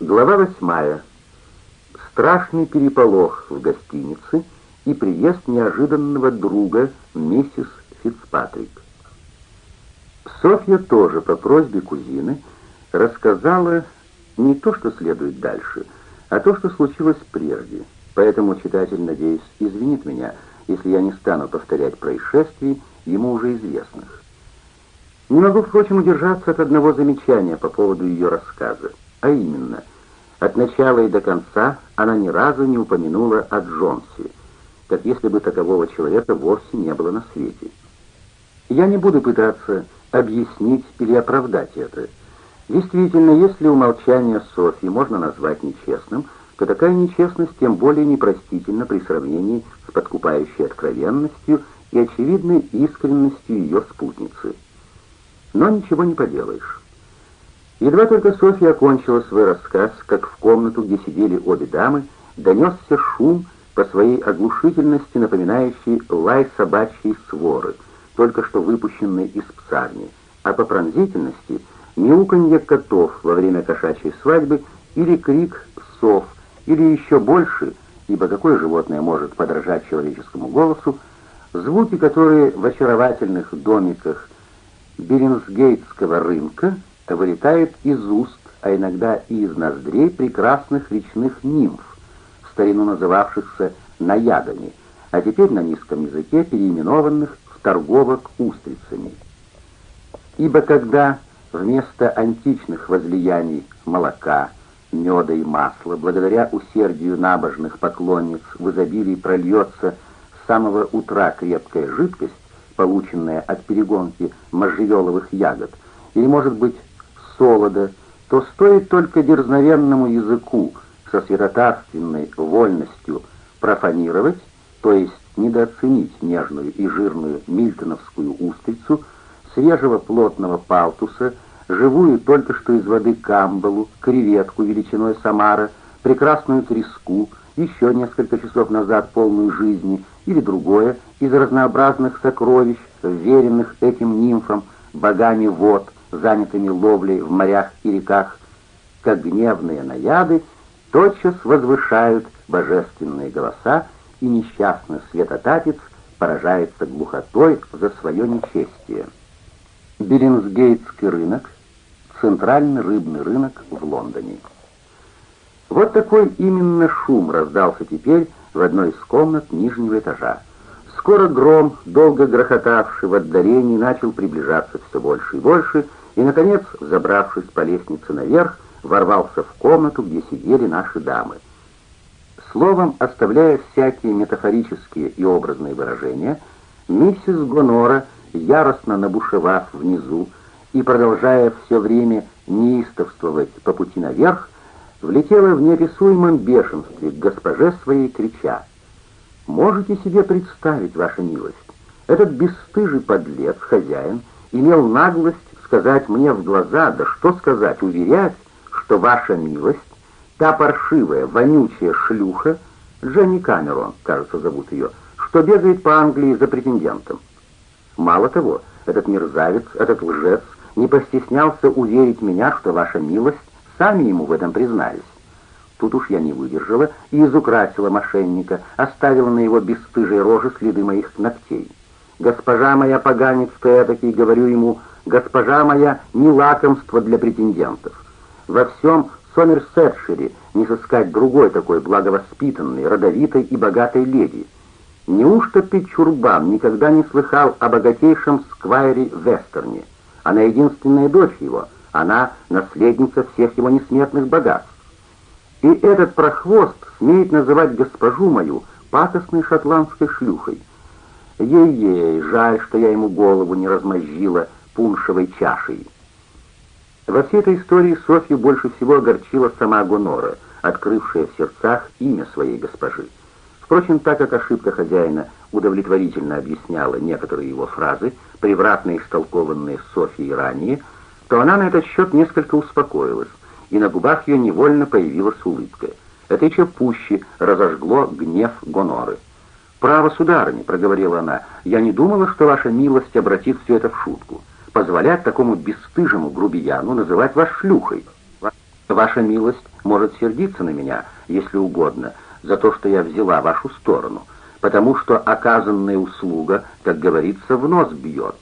Глава восьмая. Страшный переполох в гостинице и приезд неожиданного друга миссис Фицпатрик. Софья тоже по просьбе кузины рассказала не то, что следует дальше, а то, что случилось прежде. Поэтому читатель, надеюсь, извинит меня, если я не стану повторять происшествий, ему уже известных. Не могу, впрочем, удержаться от одного замечания по поводу ее рассказа, а именно, от начала и до конца она ни разу не упомянула о Джонсе, как если бы такового человека вовсе не было на свете. Я не буду пытаться объяснить или оправдать это. Действительно, если умолчание Софьи можно назвать нечестным, то такая нечестность тем более непростительна при сравнении с подкупающей откровенностью и очевидной искренностью ее спутницы. Но ничего не поделаешь. Едва только Софья окончила свой рассказ, как в комнату, где сидели обе дамы, донесся шум, по своей оглушительности напоминающий лай собачьей своры, только что выпущенной из псарни, а по пронзительности — мяуканье котов во время кошачьей свадьбы или крик сов, или еще больше, ибо какое животное может подражать человеческому голосу, звуки, которые в очаровательных домиках Беринсгейтского рынка вылетают из уст, а иногда и из ноздрей прекрасных речных нимф, в старину называвшихся наядами, а теперь на низком языке переименованных в торговок устрицами. Ибо когда вместо античных возлияний молока, меда и масла, благодаря усердию набожных поклонниц в изобилии прольется с самого утра крепкая жидкость, полученная от перегонки можжевеловых ягод, или, может быть, солода, то стоит только дерзновенному языку со святотатственной вольностью профанировать, то есть недооценить нежную и жирную мильтоновскую устрицу, свежего плотного палтуса, живую только что из воды камбалу, креветку величиной самара, прекрасную треску, еще несколько часов назад полную жизни, или другое из разнообразных сокровищ, веренных этим нимфам, богами вод, занятыми ловлей в морях и реках, как гневные наяды, тотчас возвышают божественные голоса, и несчастный светотатец поражается глухотой за свое нечестие. Беринсгейтский рынок, центральный рыбный рынок в Лондоне. Вот такой именно шум раздался теперь в одной из комнат нижнего этажа. Скоро гром, долго грохотавший в отдалении, начал приближаться все больше и больше, и, наконец, забравшись по лестнице наверх, ворвался в комнату, где сидели наши дамы. Словом, оставляя всякие метафорические и образные выражения, миссис Гонора, яростно набушевав внизу и продолжая все время неистовствовать по пути наверх, влетела в неописуемом бешенстве к госпоже своей, крича. «Можете себе представить, ваша милость, этот бесстыжий подлец, хозяин, имел наглость сказать мне в глаза, да что сказать, уверять, что ваша милость, та паршивая, вонючая шлюха, Дженни Камерон, кажется, зовут ее, что бегает по Англии за претендентом. Мало того, этот мерзавец, этот лжец не постеснялся уверить меня, что ваша милость сами ему в этом признались. Тут уж я не выдержала и изукрасила мошенника, оставила на его бесстыжей роже следы моих ногтей. «Госпожа моя поганец ты этакий», — говорю ему, — «госпожа моя не лакомство для претендентов. Во всем Сомерсетшире не сыскать другой такой благовоспитанной, родовитой и богатой леди. Неужто Пичурбан никогда не слыхал о богатейшем сквайре Вестерне? Она единственная дочь его — она наследница всех его несметных богатств. И этот прохвост смеет называть госпожу мою патосной шотландской шлюхой. Ей-ей, жаль, что я ему голову не размозжила пуншевой чашей. Во всей этой истории Софью больше всего огорчила сама Гонора, открывшая в сердцах имя своей госпожи. Впрочем, так как ошибка хозяина удовлетворительно объясняла некоторые его фразы, превратно истолкованные Софьей ранее, то она на этот счет несколько успокоилась, и на губах ее невольно появилась улыбка. Это еще пуще разожгло гнев Гоноры. «Право, сударыня», — проговорила она, — «я не думала, что ваша милость обратит все это в шутку. Позволять такому бесстыжему грубияну называть вас шлюхой». Ваша милость может сердиться на меня, если угодно, за то, что я взяла вашу сторону, потому что оказанная услуга, как говорится, в нос бьет.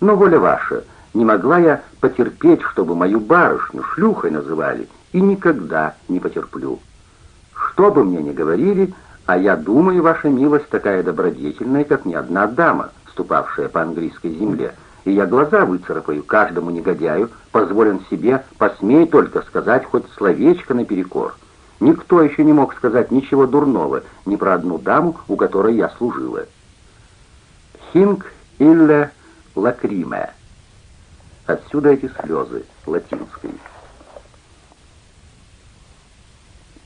Но воля ваша, не могла я потерпеть, чтобы мою барышню шлюхой называли, и никогда не потерплю. Что бы мне ни говорили, а я думаю, ваша милость такая добродетельная, как ни одна дама, ступавшая по английской земле, и я глаза выцарапаю каждому негодяю, позволен себе, посмей только сказать хоть словечко наперекор. Никто еще не мог сказать ничего дурного ни про одну даму, у которой я служила. Хинг илле лакриме. Отсюда эти слезы, латинской.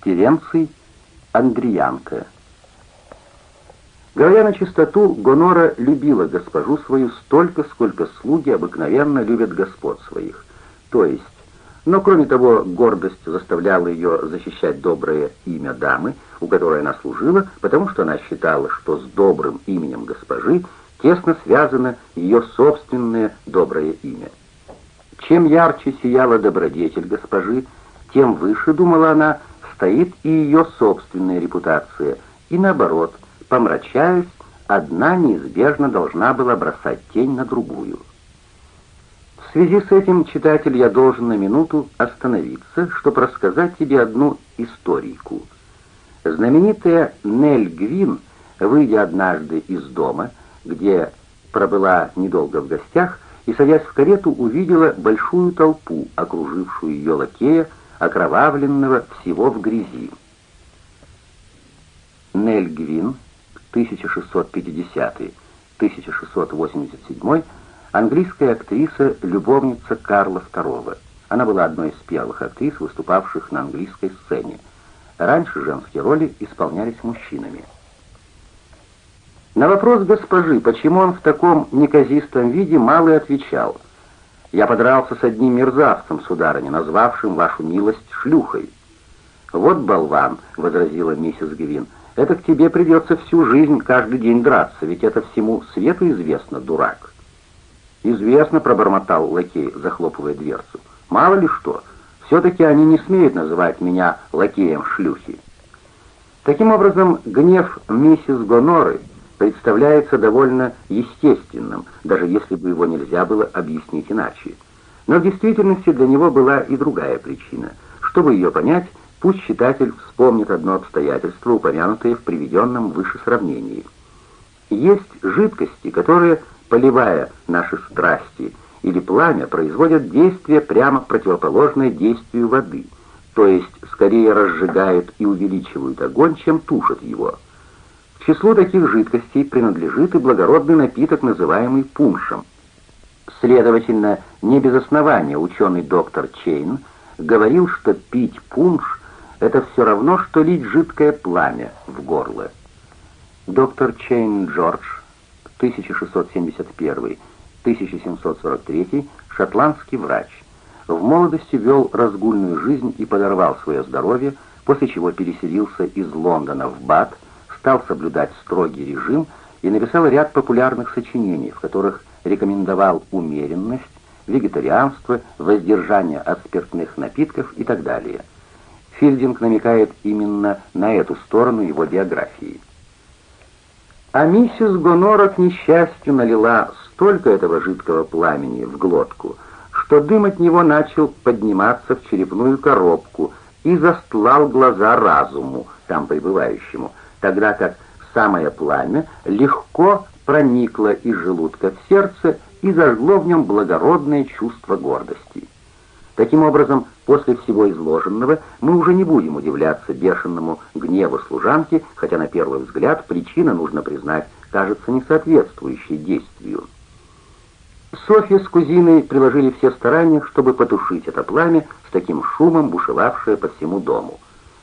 Теренций, Андриянка. Говоря на чистоту, Гонора любила госпожу свою столько, сколько слуги обыкновенно любят господ своих. То есть, но кроме того, гордость заставляла ее защищать доброе имя дамы, у которой она служила, потому что она считала, что с добрым именем госпожи тесно связано ее собственное доброе имя. Чем ярче сияла добродетель госпожи, тем выше, думала она, стоит и ее собственная репутация, и наоборот, помрачаясь, одна неизбежно должна была бросать тень на другую. В связи с этим, читатель, я должен на минуту остановиться, чтобы рассказать тебе одну историку. Знаменитая Нель Гвин, выйдя однажды из дома, где пробыла недолго в гостях, и, садясь в карету, увидела большую толпу, окружившую ее лакея, окровавленного всего в грязи. Нель Гвин, 1650-1687, английская актриса, любовница Карла II. Она была одной из первых актрис, выступавших на английской сцене. Раньше женские роли исполнялись мужчинами. На вопрос госпожи, почему он в таком неказистом виде, Малый отвечал. «Я подрался с одним мерзавцем, сударыня, назвавшим вашу милость шлюхой». «Вот болван», — возразила миссис Гвин, — «это к тебе придется всю жизнь каждый день драться, ведь это всему свету известно, дурак». «Известно», — пробормотал лакей, захлопывая дверцу. «Мало ли что, все-таки они не смеют называть меня лакеем шлюхи». Таким образом, гнев миссис Гоноры — представляется довольно естественным, даже если бы его нельзя было объяснить иначе. Но в действительности для него была и другая причина. Чтобы ее понять, пусть читатель вспомнит одно обстоятельство, упомянутое в приведенном выше сравнении. Есть жидкости, которые, поливая наши страсти или пламя, производят действие прямо противоположное действию воды, то есть скорее разжигают и увеличивают огонь, чем тушат его. К числу таких жидкостей принадлежит и благородный напиток, называемый пуншем. Следовательно, не без основания ученый доктор Чейн говорил, что пить пунш – это все равно, что лить жидкое пламя в горло. Доктор Чейн Джордж, 1671-1743, шотландский врач. В молодости вел разгульную жизнь и подорвал свое здоровье, после чего переселился из Лондона в Бат, стал соблюдать строгий режим и написал ряд популярных сочинений, в которых рекомендовал умеренность, вегетарианство, воздержание от спиртных напитков и так далее. Филдинг намекает именно на эту сторону его биографии. А миссис Гонора, к несчастью, налила столько этого жидкого пламени в глотку, что дым от него начал подниматься в черепную коробку и застлал глаза разуму, там пребывающему, тогда как самое пламя легко проникло из желудка в сердце и зажгло в нем благородное чувство гордости. Таким образом, после всего изложенного мы уже не будем удивляться бешеному гневу служанки, хотя на первый взгляд причина, нужно признать, кажется несоответствующей действию. Софья с кузиной приложили все старания, чтобы потушить это пламя с таким шумом, бушевавшее по всему дому.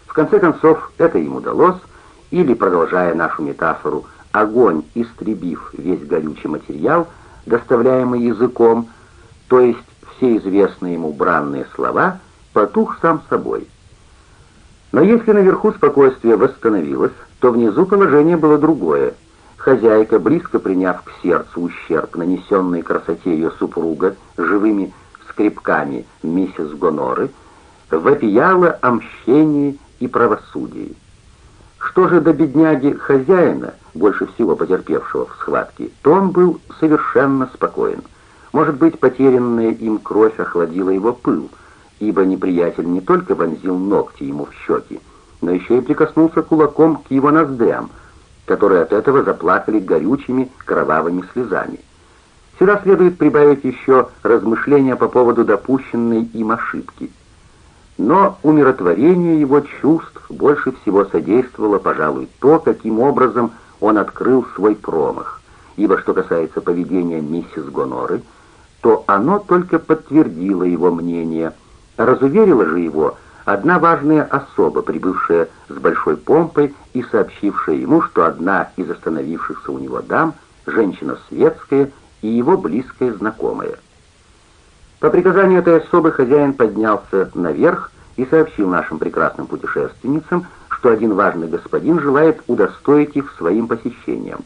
В конце концов, это им удалось, или, продолжая нашу метафору, огонь, истребив весь горючий материал, доставляемый языком, то есть все известные ему бранные слова, потух сам собой. Но если наверху спокойствие восстановилось, то внизу положение было другое. Хозяйка, близко приняв к сердцу ущерб, нанесенный красоте ее супруга живыми скрипками миссис Гоноры, вопияло о мщении и правосудии. Что же до бедняги хозяина, больше всего потерпевшего в схватке, то он был совершенно спокоен. Может быть, потерянная им кровь охладила его пыл, ибо неприятель не только вонзил ногти ему в щеки, но еще и прикоснулся кулаком к его ноздрям, которые от этого заплакали горючими кровавыми слезами. Сюда следует прибавить еще размышления по поводу допущенной им ошибки. Но умиротворению его чувств больше всего содействовало, пожалуй, то, каким образом он открыл свой промах, ибо что касается поведения миссис Гоноры, то оно только подтвердило его мнение, разуверило же его одна важная особа, прибывшая с большой помпой и сообщившая ему, что одна из остановившихся у него дам, женщина светская и его близкая знакомая. По приказанию этой особы хозяин поднялся наверх и сообщил нашим прекрасным путешественницам, что один важный господин желает удостоить их своим посещением.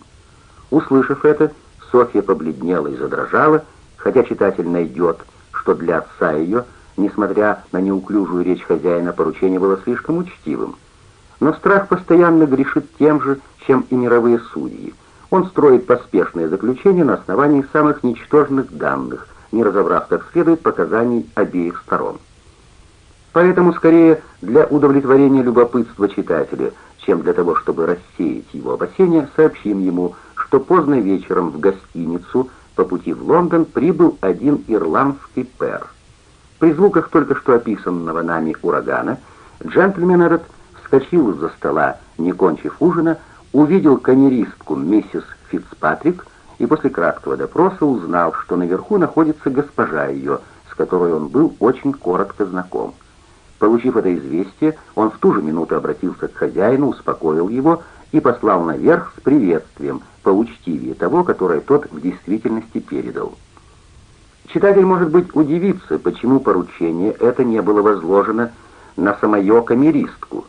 Услышав это, Софья побледнела и задрожала, хотя читатель найдет, что для отца ее, несмотря на неуклюжую речь хозяина, поручение было слишком учтивым. Но страх постоянно грешит тем же, чем и мировые судьи. Он строит поспешные заключения на основании самых ничтожных данных, не разобрав как следует показаний обеих сторон. Поэтому скорее для удовлетворения любопытства читателя, чем для того, чтобы рассеять его опасения, сообщим ему, что поздно вечером в гостиницу по пути в Лондон прибыл один ирландский пэр. При звуках только что описанного нами урагана джентльмен этот вскочил из-за стола, не кончив ужина, увидел канеристку миссис Фицпатрик и после краткого допроса узнал, что наверху находится госпожа ее, с которой он был очень коротко знаком. Получив это известие, он в ту же минуту обратился к хозяину, успокоил его и послал наверх с приветствием, поучтивее того, которое тот в действительности передал. Читатель, может быть, удивится, почему поручение это не было возложено на самое камеристку,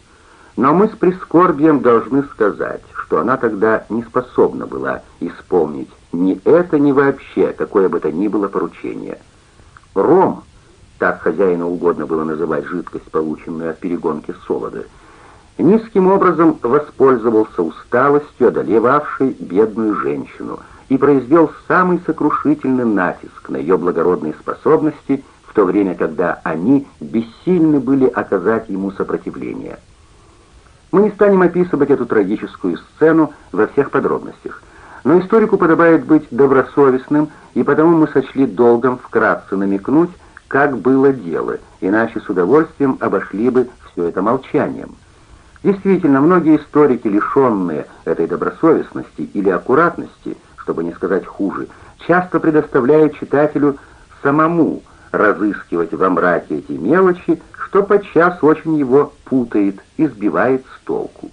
но мы с прискорбием должны сказать, что она тогда не способна была исполнить ни это, ни вообще какое бы то ни было поручение. Ром — так хозяину угодно было называть жидкость, полученную от перегонки солода, низким образом воспользовался усталостью, одолевавшей бедную женщину, и произвел самый сокрушительный натиск на ее благородные способности, в то время, когда они бессильны были оказать ему сопротивление. Мы не станем описывать эту трагическую сцену во всех подробностях, но историку подобает быть добросовестным, и потому мы сочли долгом вкратце намекнуть, как было дело, иначе с удовольствием обошли бы все это молчанием. Действительно, многие историки, лишенные этой добросовестности или аккуратности, чтобы не сказать хуже, часто предоставляют читателю самому разыскивать во мраке эти мелочи, что подчас очень его путает и сбивает с толку.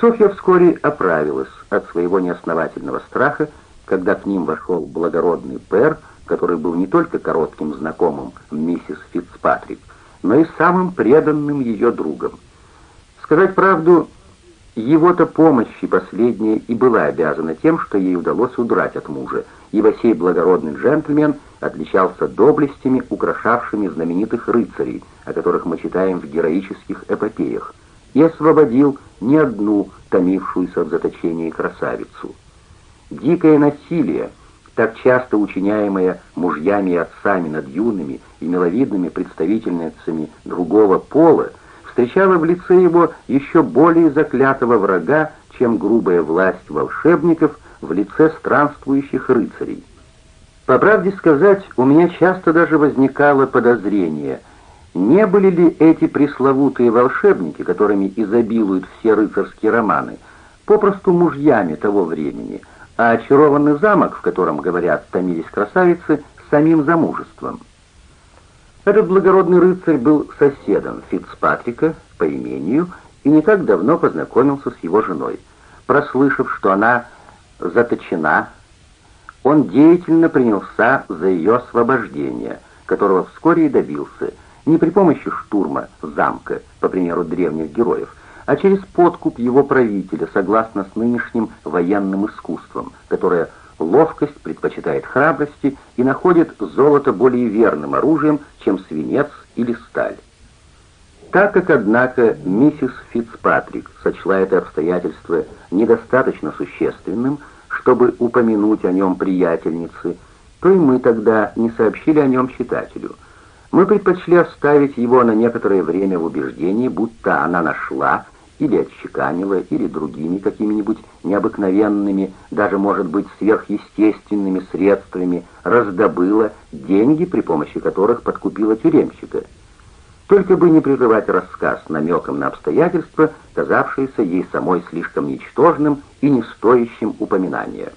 Софья вскоре оправилась от своего неосновательного страха, когда к ним вошел благородный пэр, который был не только коротким знакомым миссис Фицпатрик, но и самым преданным ее другом. Сказать правду, его-то помощи последняя и была обязана тем, что ей удалось удрать от мужа, ибо сей благородный джентльмен отличался доблестями, украшавшими знаменитых рыцарей, о которых мы читаем в героических эпопеях, и освободил не одну томившуюся в заточении красавицу. Дикое насилие — так часто учиняемая мужьями и отцами над юными и миловидными представительницами другого пола, встречала в лице его еще более заклятого врага, чем грубая власть волшебников в лице странствующих рыцарей. По правде сказать, у меня часто даже возникало подозрение, не были ли эти пресловутые волшебники, которыми изобилуют все рыцарские романы, попросту мужьями того времени – а очарованный замок, в котором, говорят, томились красавицы, самим замужеством. Этот благородный рыцарь был соседом Фицпатрика по имению и не так давно познакомился с его женой. Прослышав, что она заточена, он деятельно принялся за ее освобождение, которого вскоре и добился, не при помощи штурма замка, по примеру древних героев, а через подкуп его правителя, согласно с нынешним военным искусством, которое ловкость предпочитает храбрости и находит золото более верным оружием, чем свинец или сталь. Так как, однако, миссис Фицпатрик сочла это обстоятельство недостаточно существенным, чтобы упомянуть о нем приятельнице, то и мы тогда не сообщили о нем читателю. Мы предпочли оставить его на некоторое время в убеждении, будто она нашла или отчеканила, или другими какими-нибудь необыкновенными, даже, может быть, сверхъестественными средствами раздобыла деньги, при помощи которых подкупила тюремщика. Только бы не прерывать рассказ намеком на обстоятельства, казавшиеся ей самой слишком ничтожным и не стоящим упоминания.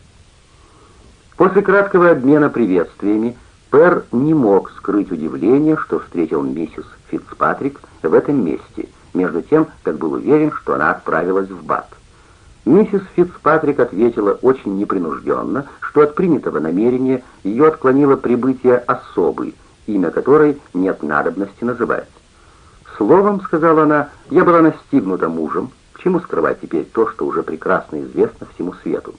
После краткого обмена приветствиями Пэр не мог скрыть удивление, что встретил миссис Фицпатрик в этом месте — между тем, как был уверен, что она отправилась в Бат. Миссис Фицпатрик ответила очень непринужденно, что от принятого намерения ее отклонило прибытие особы, имя которой нет надобности называть. «Словом, — сказала она, — я была настигнута мужем, к чему скрывать теперь то, что уже прекрасно известно всему свету.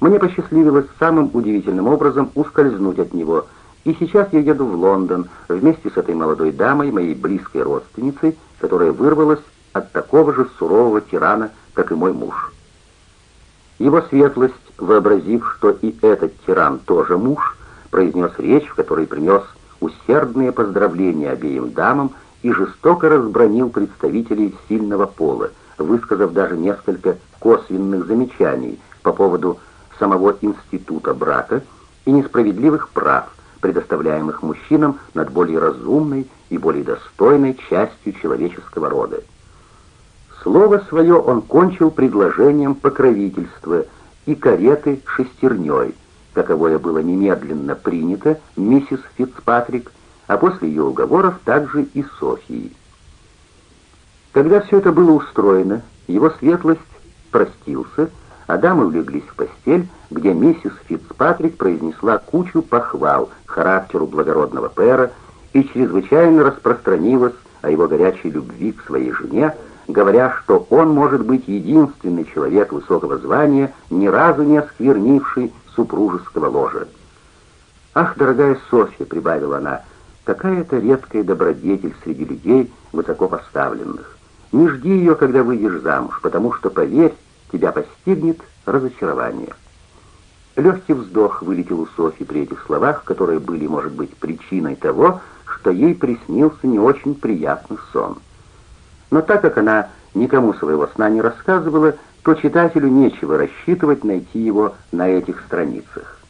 Мне посчастливилось самым удивительным образом ускользнуть от него, и сейчас я еду в Лондон вместе с этой молодой дамой, моей близкой родственницей, которая вырвалась от такого же сурового тирана, как и мой муж. Его светлость, вообразив, что и этот тиран тоже муж, произнес речь, в которой принес усердные поздравления обеим дамам и жестоко разбронил представителей сильного пола, высказав даже несколько косвенных замечаний по поводу самого института брака и несправедливых прав, предоставляемых мужчинам над более разумной и более достойной частью человеческого рода. Слово свое он кончил предложением покровительства и кареты шестерней, каковое было немедленно принято миссис Фицпатрик, а после ее уговоров также и Софии. Когда все это было устроено, его светлость простился, а дамы улеглись в постель, где миссис Фицпатрик произнесла кучу похвал характеру благородного пэра и чрезвычайно распространилась о его горячей любви к своей жене, говоря, что он может быть единственный человек высокого звания, ни разу не осквернивший супружеского ложа. «Ах, дорогая Софья», — прибавила она, — «какая это редкая добродетель среди людей высоко поставленных. Не жди ее, когда выйдешь замуж, потому что, поверь, тебя постигнет разочарование». Легкий вздох вылетел у Софьи при этих словах, которые были, может быть, причиной того, что ей приснился не очень приятный сон. Но так как она никому своего сна не рассказывала, то читателю нечего рассчитывать найти его на этих страницах.